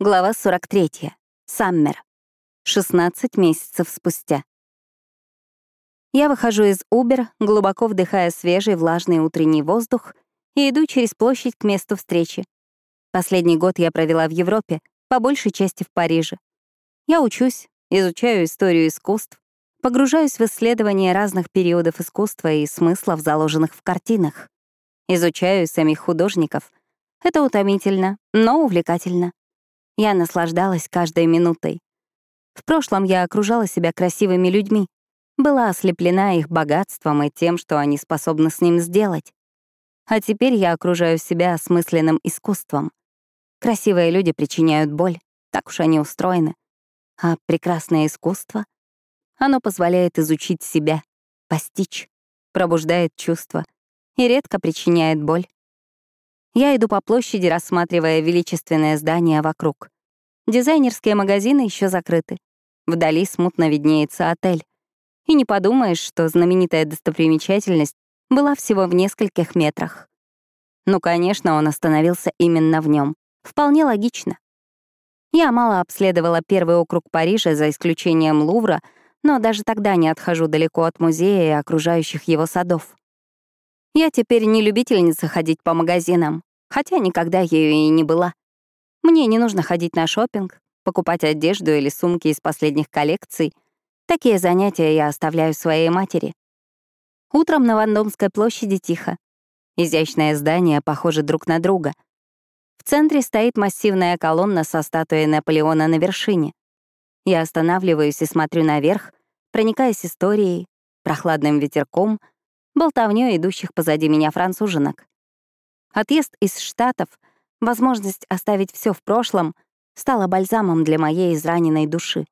Глава 43. Саммер. 16 месяцев спустя. Я выхожу из Uber, глубоко вдыхая свежий влажный утренний воздух, и иду через площадь к месту встречи. Последний год я провела в Европе, по большей части в Париже. Я учусь, изучаю историю искусств, погружаюсь в исследования разных периодов искусства и смыслов, заложенных в картинах. Изучаю самих художников. Это утомительно, но увлекательно. Я наслаждалась каждой минутой. В прошлом я окружала себя красивыми людьми, была ослеплена их богатством и тем, что они способны с ним сделать. А теперь я окружаю себя осмысленным искусством. Красивые люди причиняют боль, так уж они устроены. А прекрасное искусство, оно позволяет изучить себя, постичь, пробуждает чувства и редко причиняет боль. Я иду по площади, рассматривая величественное здание вокруг. Дизайнерские магазины еще закрыты. Вдали смутно виднеется отель. И не подумаешь, что знаменитая достопримечательность была всего в нескольких метрах. Ну, конечно, он остановился именно в нем. Вполне логично. Я мало обследовала первый округ Парижа, за исключением Лувра, но даже тогда не отхожу далеко от музея и окружающих его садов. Я теперь не любительница ходить по магазинам, хотя никогда ею и не была. Мне не нужно ходить на шопинг, покупать одежду или сумки из последних коллекций. Такие занятия я оставляю своей матери. Утром на Вандомской площади тихо. Изящные здания похожи друг на друга. В центре стоит массивная колонна со статуей Наполеона на вершине. Я останавливаюсь и смотрю наверх, проникаясь историей, прохладным ветерком — болтовнёй идущих позади меня француженок. Отъезд из Штатов, возможность оставить все в прошлом, стала бальзамом для моей израненной души.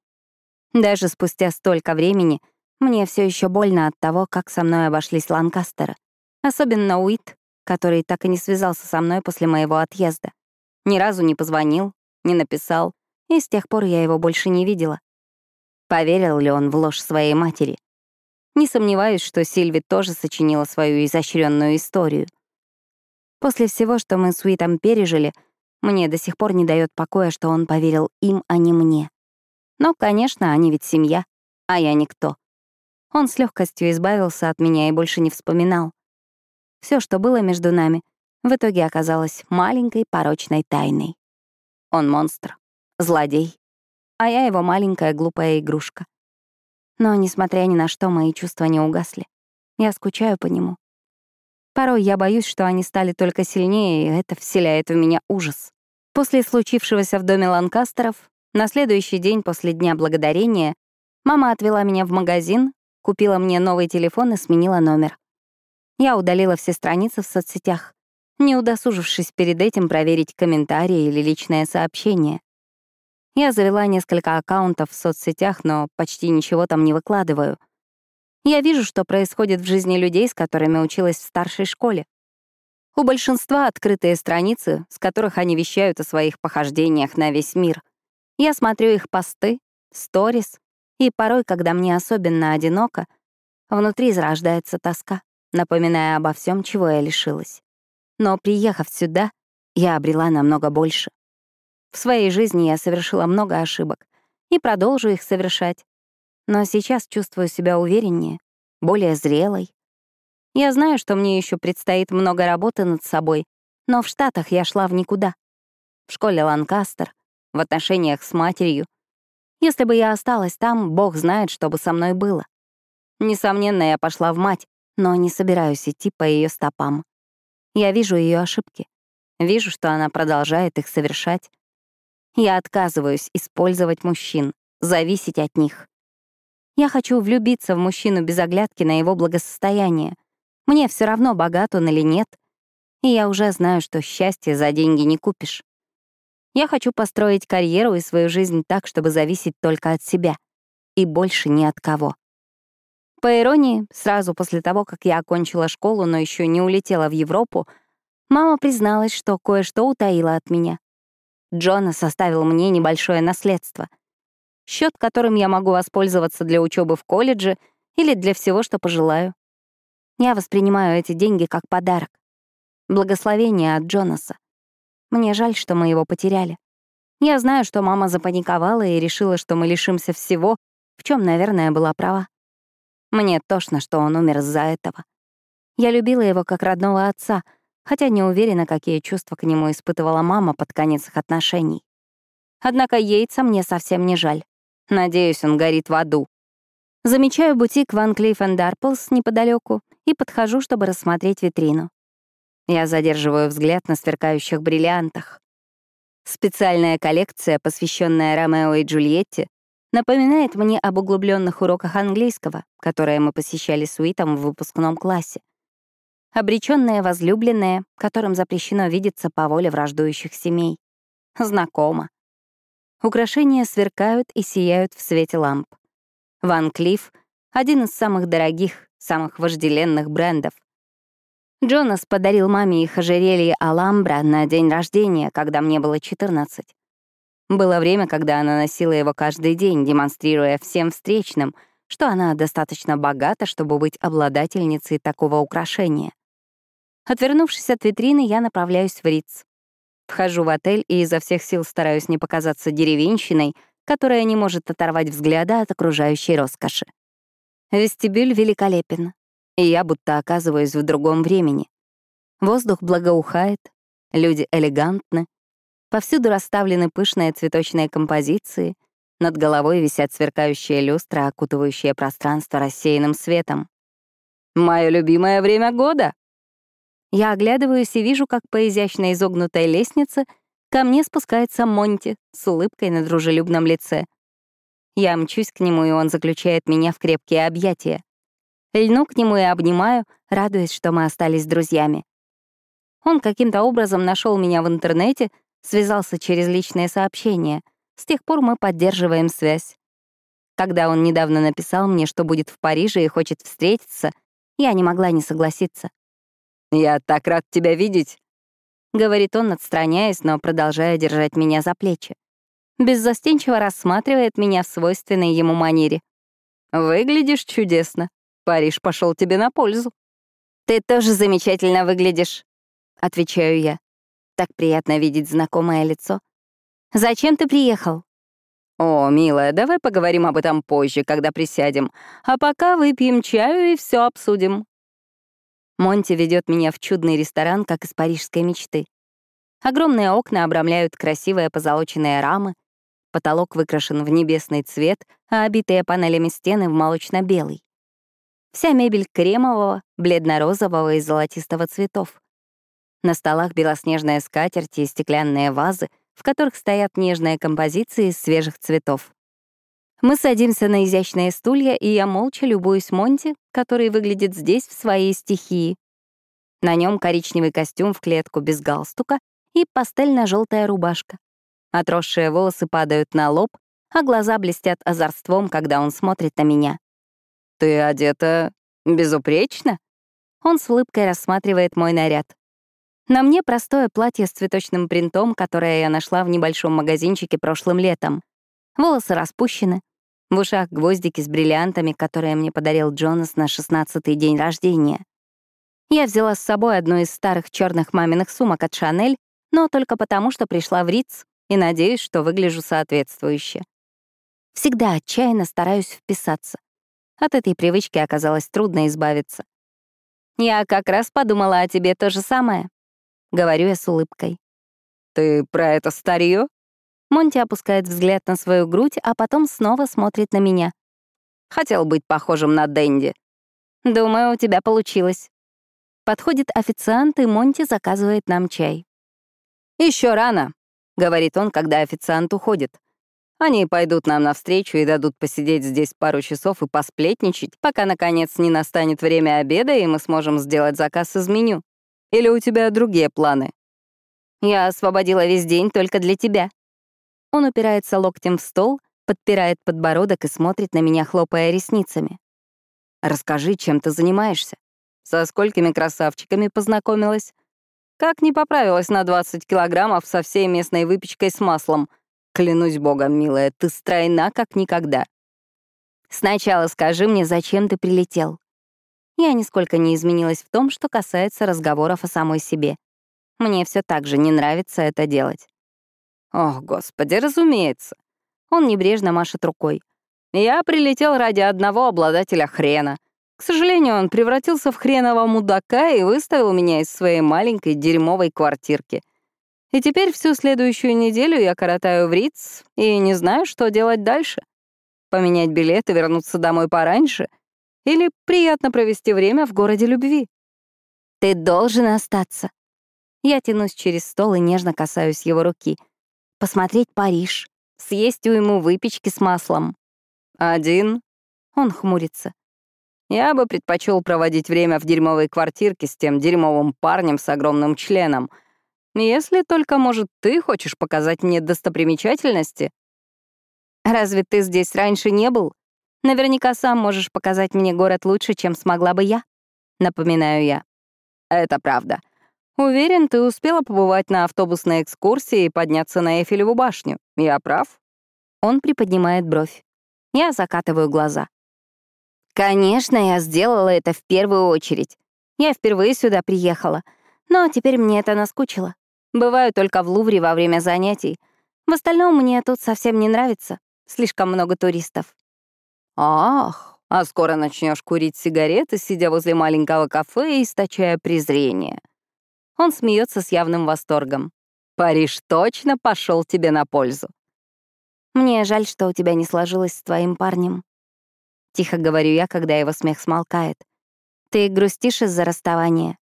Даже спустя столько времени мне все еще больно от того, как со мной обошлись Ланкастеры. Особенно Уит, который так и не связался со мной после моего отъезда. Ни разу не позвонил, не написал, и с тех пор я его больше не видела. Поверил ли он в ложь своей матери? Не сомневаюсь, что Сильви тоже сочинила свою изощренную историю. После всего, что мы с Уитом пережили, мне до сих пор не дает покоя, что он поверил им, а не мне. Но, конечно, они ведь семья, а я никто. Он с легкостью избавился от меня и больше не вспоминал. Все, что было между нами, в итоге оказалось маленькой порочной тайной. Он монстр, злодей, а я его маленькая глупая игрушка. Но, несмотря ни на что, мои чувства не угасли. Я скучаю по нему. Порой я боюсь, что они стали только сильнее, и это вселяет в меня ужас. После случившегося в доме Ланкастеров, на следующий день после Дня Благодарения, мама отвела меня в магазин, купила мне новый телефон и сменила номер. Я удалила все страницы в соцсетях, не удосужившись перед этим проверить комментарии или личное сообщение. Я завела несколько аккаунтов в соцсетях, но почти ничего там не выкладываю. Я вижу, что происходит в жизни людей, с которыми училась в старшей школе. У большинства открытые страницы, с которых они вещают о своих похождениях на весь мир. Я смотрю их посты, сторис, и порой, когда мне особенно одиноко, внутри зарождается тоска, напоминая обо всем, чего я лишилась. Но приехав сюда, я обрела намного больше. В своей жизни я совершила много ошибок и продолжу их совершать. Но сейчас чувствую себя увереннее, более зрелой. Я знаю, что мне еще предстоит много работы над собой, но в Штатах я шла в никуда. В школе Ланкастер, в отношениях с матерью. Если бы я осталась там, Бог знает, что бы со мной было. Несомненно, я пошла в мать, но не собираюсь идти по ее стопам. Я вижу ее ошибки. Вижу, что она продолжает их совершать. Я отказываюсь использовать мужчин, зависеть от них. Я хочу влюбиться в мужчину без оглядки на его благосостояние. Мне все равно, богат он или нет. И я уже знаю, что счастье за деньги не купишь. Я хочу построить карьеру и свою жизнь так, чтобы зависеть только от себя. И больше ни от кого. По иронии, сразу после того, как я окончила школу, но еще не улетела в Европу, мама призналась, что кое-что утаила от меня. Джона составил мне небольшое наследство. Счет, которым я могу воспользоваться для учебы в колледже или для всего, что пожелаю. Я воспринимаю эти деньги как подарок. Благословение от Джонаса. Мне жаль, что мы его потеряли. Я знаю, что мама запаниковала и решила, что мы лишимся всего, в чем, наверное, была права. Мне тошно, что он умер из-за этого. Я любила его как родного отца, хотя не уверена, какие чувства к нему испытывала мама под конец их отношений. Однако яйца мне совсем не жаль. Надеюсь, он горит в аду. Замечаю бутик Van Cleef Darples неподалеку и подхожу, чтобы рассмотреть витрину. Я задерживаю взгляд на сверкающих бриллиантах. Специальная коллекция, посвященная Ромео и Джульетте, напоминает мне об углубленных уроках английского, которые мы посещали с Уитом в выпускном классе. Обречённые возлюбленные, которым запрещено видеться по воле враждующих семей. Знакомо. Украшения сверкают и сияют в свете ламп. Ван Клифф — один из самых дорогих, самых вожделенных брендов. Джонас подарил маме их ожерелье Аламбра на день рождения, когда мне было 14. Было время, когда она носила его каждый день, демонстрируя всем встречным, что она достаточно богата, чтобы быть обладательницей такого украшения. Отвернувшись от витрины, я направляюсь в Риц. Вхожу в отель и изо всех сил стараюсь не показаться деревенщиной, которая не может оторвать взгляда от окружающей роскоши. Вестибюль великолепен, и я будто оказываюсь в другом времени. Воздух благоухает, люди элегантны, повсюду расставлены пышные цветочные композиции, над головой висят сверкающие люстры, окутывающие пространство рассеянным светом. «Мое любимое время года!» Я оглядываюсь и вижу, как по изящно изогнутой лестнице ко мне спускается Монти с улыбкой на дружелюбном лице. Я мчусь к нему, и он заключает меня в крепкие объятия. Льну к нему и обнимаю, радуясь, что мы остались друзьями. Он каким-то образом нашел меня в интернете, связался через личные сообщения. С тех пор мы поддерживаем связь. Когда он недавно написал мне, что будет в Париже и хочет встретиться, я не могла не согласиться. «Я так рад тебя видеть», — говорит он, отстраняясь, но продолжая держать меня за плечи. Беззастенчиво рассматривает меня в свойственной ему манере. «Выглядишь чудесно. Париж пошел тебе на пользу». «Ты тоже замечательно выглядишь», — отвечаю я. Так приятно видеть знакомое лицо. «Зачем ты приехал?» «О, милая, давай поговорим об этом позже, когда присядем. А пока выпьем чаю и все обсудим. Монти ведет меня в чудный ресторан, как из парижской мечты. Огромные окна обрамляют красивые позолоченные рамы, потолок выкрашен в небесный цвет, а обитые панелями стены в молочно-белый. Вся мебель кремового, бледно-розового и золотистого цветов. На столах белоснежная скатерть и стеклянные вазы, в которых стоят нежные композиции из свежих цветов. Мы садимся на изящные стулья, и я молча любуюсь Монти, который выглядит здесь в своей стихии. На нем коричневый костюм в клетку без галстука и пастельно-желтая рубашка. Отросшие волосы падают на лоб, а глаза блестят озорством, когда он смотрит на меня. «Ты одета безупречно?» Он с улыбкой рассматривает мой наряд. На мне простое платье с цветочным принтом, которое я нашла в небольшом магазинчике прошлым летом. Волосы распущены, в ушах гвоздики с бриллиантами, которые мне подарил Джонас на шестнадцатый день рождения. Я взяла с собой одну из старых черных маминых сумок от Шанель, но только потому, что пришла в Риц и надеюсь, что выгляжу соответствующе. Всегда отчаянно стараюсь вписаться. От этой привычки оказалось трудно избавиться. «Я как раз подумала о тебе то же самое», — говорю я с улыбкой. «Ты про это старье? Монти опускает взгляд на свою грудь, а потом снова смотрит на меня. Хотел быть похожим на Дэнди. Думаю, у тебя получилось. Подходит официант, и Монти заказывает нам чай. Еще рано, говорит он, когда официант уходит. Они пойдут нам навстречу и дадут посидеть здесь пару часов и посплетничать, пока, наконец, не настанет время обеда, и мы сможем сделать заказ из меню. Или у тебя другие планы? Я освободила весь день только для тебя. Он упирается локтем в стол, подпирает подбородок и смотрит на меня, хлопая ресницами. «Расскажи, чем ты занимаешься? Со сколькими красавчиками познакомилась? Как не поправилась на 20 килограммов со всей местной выпечкой с маслом? Клянусь богом, милая, ты стройна, как никогда. Сначала скажи мне, зачем ты прилетел?» Я нисколько не изменилась в том, что касается разговоров о самой себе. Мне все так же не нравится это делать. Ох, господи, разумеется. Он небрежно машет рукой. Я прилетел ради одного обладателя хрена. К сожалению, он превратился в хренового мудака и выставил меня из своей маленькой дерьмовой квартирки. И теперь всю следующую неделю я коротаю в Риц и не знаю, что делать дальше. Поменять билет и вернуться домой пораньше? Или приятно провести время в городе любви? Ты должен остаться. Я тянусь через стол и нежно касаюсь его руки. Посмотреть Париж, съесть уйму выпечки с маслом. Один? Он хмурится. Я бы предпочел проводить время в дерьмовой квартирке с тем дерьмовым парнем с огромным членом — если только, может, ты хочешь показать мне достопримечательности? Разве ты здесь раньше не был? Наверняка сам можешь показать мне город лучше, чем смогла бы я. Напоминаю я. Это правда. Уверен, ты успела побывать на автобусной экскурсии и подняться на Эйфелеву башню. Я прав? Он приподнимает бровь. Я закатываю глаза. Конечно, я сделала это в первую очередь. Я впервые сюда приехала. Но теперь мне это наскучило. Бываю только в Лувре во время занятий. В остальном мне тут совсем не нравится. Слишком много туристов. Ах, а скоро начнешь курить сигареты, сидя возле маленького кафе и источая презрение. Он смеется с явным восторгом. Париж точно пошел тебе на пользу. Мне жаль, что у тебя не сложилось с твоим парнем. Тихо говорю я, когда его смех смолкает. Ты грустишь из-за расставания?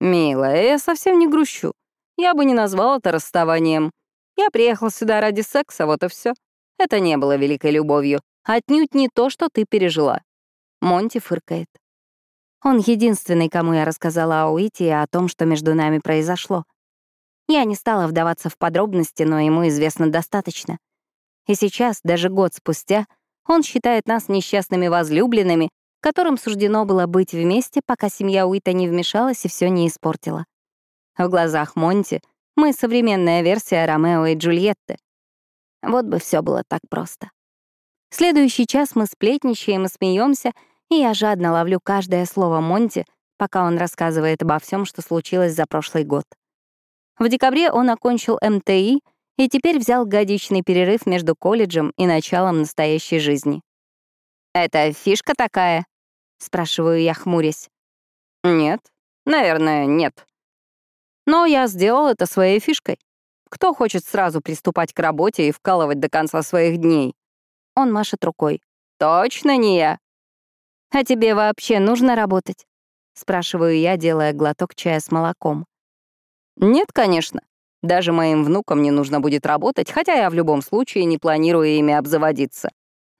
Милая, я совсем не грущу. Я бы не назвал это расставанием. Я приехал сюда ради секса, вот и все. Это не было великой любовью. Отнюдь не то, что ты пережила. Монти фыркает. Он единственный, кому я рассказала о Уите и о том, что между нами произошло. Я не стала вдаваться в подробности, но ему известно достаточно. И сейчас, даже год спустя, он считает нас несчастными возлюбленными, которым суждено было быть вместе, пока семья Уита не вмешалась и все не испортила. В глазах Монти мы — современная версия Ромео и Джульетты. Вот бы все было так просто. следующий час мы сплетничаем и смеемся, и я жадно ловлю каждое слово Монти, пока он рассказывает обо всем, что случилось за прошлый год. В декабре он окончил МТИ и теперь взял годичный перерыв между колледжем и началом настоящей жизни. «Это фишка такая?» — спрашиваю я, хмурясь. «Нет, наверное, нет», но я сделал это своей фишкой. Кто хочет сразу приступать к работе и вкалывать до конца своих дней? Он машет рукой. Точно не я. А тебе вообще нужно работать? Спрашиваю я, делая глоток чая с молоком. Нет, конечно. Даже моим внукам не нужно будет работать, хотя я в любом случае не планирую ими обзаводиться.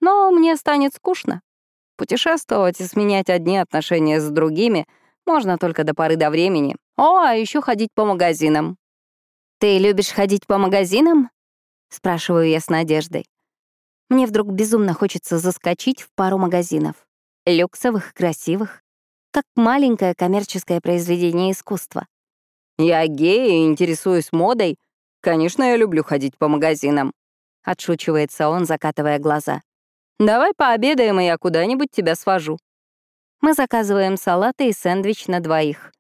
Но мне станет скучно. Путешествовать и сменять одни отношения с другими можно только до поры до времени, о, а еще ходить по магазинам. Ты любишь ходить по магазинам? Спрашиваю я с надеждой. Мне вдруг безумно хочется заскочить в пару магазинов. Люксовых, красивых. Как маленькое коммерческое произведение искусства. Я гей и интересуюсь модой. Конечно, я люблю ходить по магазинам. Отшучивается он, закатывая глаза. Давай пообедаем, и я куда-нибудь тебя свожу. Мы заказываем салаты и сэндвич на двоих.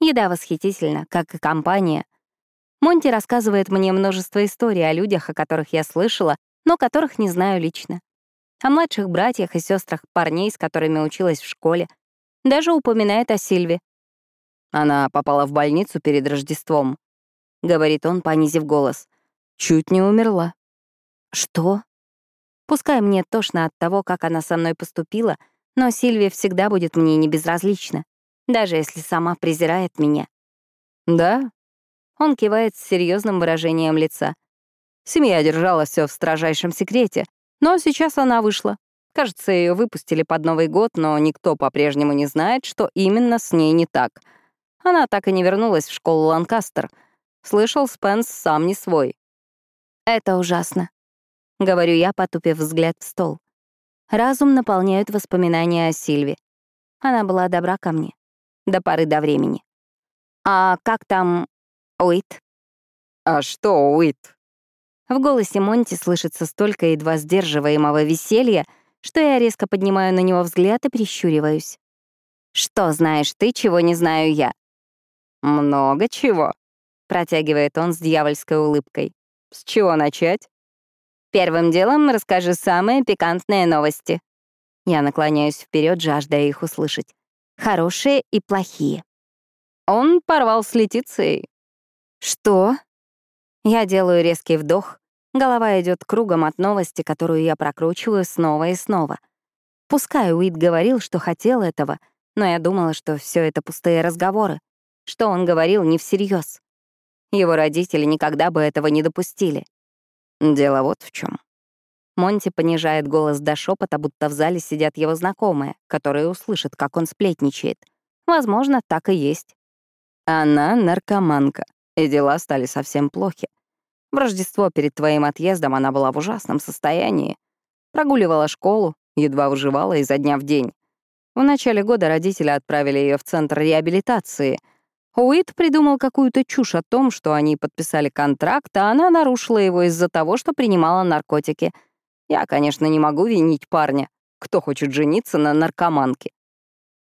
Еда восхитительна, как и компания. Монти рассказывает мне множество историй о людях, о которых я слышала, но которых не знаю лично. О младших братьях и сестрах парней, с которыми училась в школе. Даже упоминает о Сильве. Она попала в больницу перед Рождеством. Говорит он, понизив голос. Чуть не умерла. Что? Пускай мне тошно от того, как она со мной поступила, но Сильвия всегда будет мне не безразлична даже если сама презирает меня. Да? Он кивает с серьезным выражением лица. Семья держала все в строжайшем секрете, но сейчас она вышла. Кажется, ее выпустили под Новый год, но никто по-прежнему не знает, что именно с ней не так. Она так и не вернулась в школу Ланкастер. Слышал, Спенс сам не свой. «Это ужасно», — говорю я, потупив взгляд в стол. Разум наполняют воспоминания о Сильве. Она была добра ко мне до поры до времени. «А как там Уит?» «А что Уит?» В голосе Монти слышится столько едва сдерживаемого веселья, что я резко поднимаю на него взгляд и прищуриваюсь. «Что знаешь ты, чего не знаю я?» «Много чего», — протягивает он с дьявольской улыбкой. С чего начать? Первым делом расскажи самые пикантные новости. Я наклоняюсь вперед, жаждая их услышать. Хорошие и плохие. Он порвал с Летицией. Что? Я делаю резкий вдох. Голова идет кругом от новости, которую я прокручиваю снова и снова. Пускай Уит говорил, что хотел этого, но я думала, что все это пустые разговоры, что он говорил не всерьез. Его родители никогда бы этого не допустили. Дело вот в чем. Монти понижает голос до шепота, будто в зале сидят его знакомые, которые услышат, как он сплетничает. Возможно, так и есть. Она наркоманка, и дела стали совсем плохи. В Рождество перед твоим отъездом она была в ужасном состоянии. Прогуливала школу, едва выживала изо дня в день. В начале года родители отправили ее в центр реабилитации. Уит придумал какую-то чушь о том, что они подписали контракт, а она нарушила его из-за того, что принимала наркотики. Я, конечно, не могу винить парня. Кто хочет жениться на наркоманке?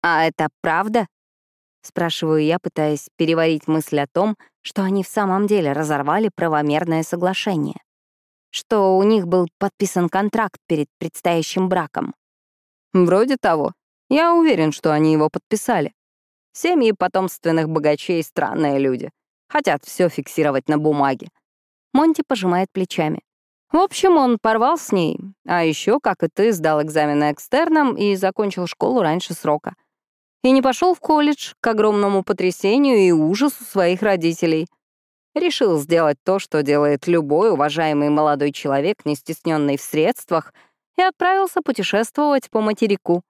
«А это правда?» — спрашиваю я, пытаясь переварить мысль о том, что они в самом деле разорвали правомерное соглашение. Что у них был подписан контракт перед предстоящим браком. Вроде того. Я уверен, что они его подписали. Семьи потомственных богачей — странные люди. Хотят все фиксировать на бумаге. Монти пожимает плечами. В общем, он порвал с ней. А еще, как и ты, сдал экзамены экстерном и закончил школу раньше срока. И не пошел в колледж к огромному потрясению и ужасу своих родителей. Решил сделать то, что делает любой уважаемый молодой человек, не стесненный в средствах, и отправился путешествовать по материку.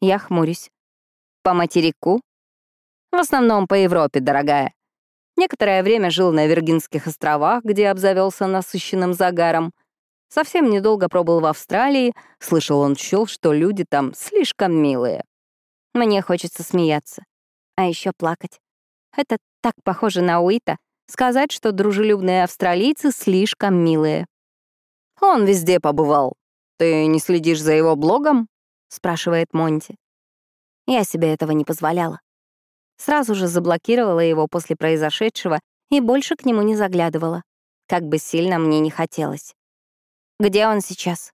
Я хмурюсь. По материку? В основном по Европе, дорогая. Некоторое время жил на Виргинских островах, где обзавелся насыщенным загаром. Совсем недолго пробыл в Австралии, слышал он счел, что люди там слишком милые. Мне хочется смеяться, а еще плакать. Это так похоже на Уита — сказать, что дружелюбные австралийцы слишком милые. Он везде побывал. Ты не следишь за его блогом? — спрашивает Монти. Я себе этого не позволяла. Сразу же заблокировала его после произошедшего и больше к нему не заглядывала, как бы сильно мне не хотелось. Где он сейчас?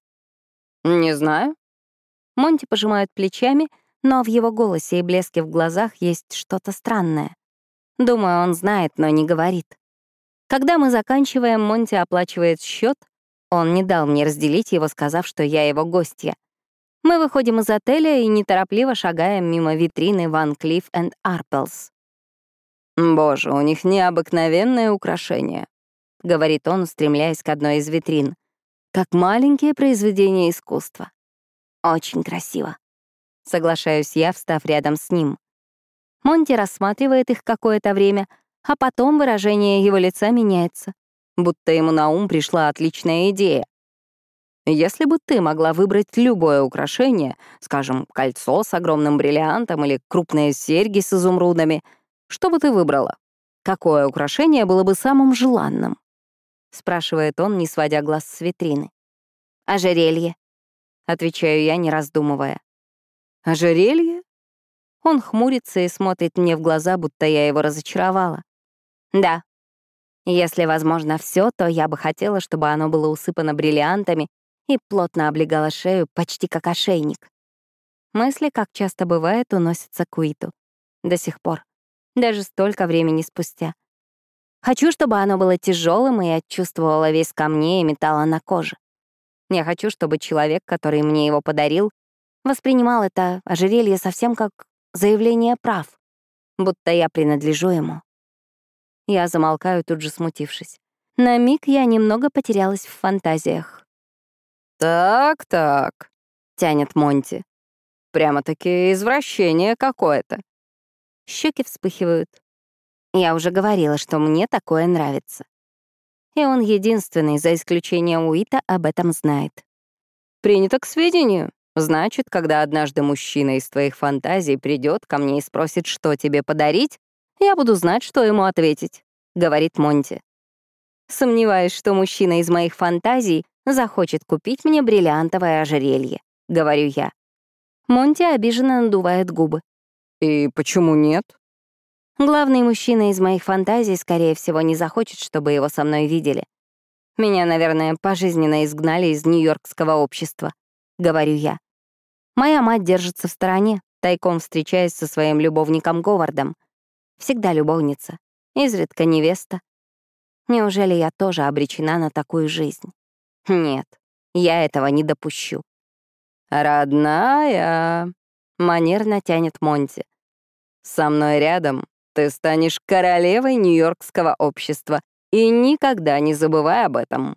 Не знаю. Монти пожимает плечами, но в его голосе и блеске в глазах есть что-то странное. Думаю, он знает, но не говорит. Когда мы заканчиваем, Монти оплачивает счет. Он не дал мне разделить его, сказав, что я его гостья. Мы выходим из отеля и неторопливо шагаем мимо витрины Ван Клифф энд Арпелс. «Боже, у них необыкновенное украшение», — говорит он, устремляясь к одной из витрин. «Как маленькие произведения искусства». «Очень красиво», — соглашаюсь я, встав рядом с ним. Монти рассматривает их какое-то время, а потом выражение его лица меняется, будто ему на ум пришла отличная идея. Если бы ты могла выбрать любое украшение, скажем, кольцо с огромным бриллиантом или крупные серьги с изумрудами, что бы ты выбрала? Какое украшение было бы самым желанным? Спрашивает он, не сводя глаз с витрины. Ожерелье. Отвечаю я, не раздумывая. Ожерелье? Он хмурится и смотрит мне в глаза, будто я его разочаровала. Да. Если возможно все, то я бы хотела, чтобы оно было усыпано бриллиантами и плотно облегала шею, почти как ошейник. Мысли, как часто бывает, уносятся к Уиту. До сих пор. Даже столько времени спустя. Хочу, чтобы оно было тяжелым, и я чувствовала весь ко мне и металла на коже. Я хочу, чтобы человек, который мне его подарил, воспринимал это ожерелье совсем как заявление прав, будто я принадлежу ему. Я замолкаю, тут же смутившись. На миг я немного потерялась в фантазиях. «Так-так», — тянет Монти. «Прямо-таки извращение какое-то». Щеки вспыхивают. Я уже говорила, что мне такое нравится. И он единственный, за исключением Уита, об этом знает. «Принято к сведению. Значит, когда однажды мужчина из твоих фантазий придет ко мне и спросит, что тебе подарить, я буду знать, что ему ответить», — говорит Монти. Сомневаюсь, что мужчина из моих фантазий захочет купить мне бриллиантовое ожерелье, говорю я. Монти обиженно надувает губы. И почему нет? Главный мужчина из моих фантазий, скорее всего, не захочет, чтобы его со мной видели. Меня, наверное, пожизненно изгнали из нью-йоркского общества, говорю я. Моя мать держится в стороне, тайком встречаясь со своим любовником Говардом. Всегда любовница, изредка невеста. Неужели я тоже обречена на такую жизнь? Нет, я этого не допущу. «Родная», — манерно тянет Монти. «Со мной рядом ты станешь королевой нью-йоркского общества, и никогда не забывай об этом».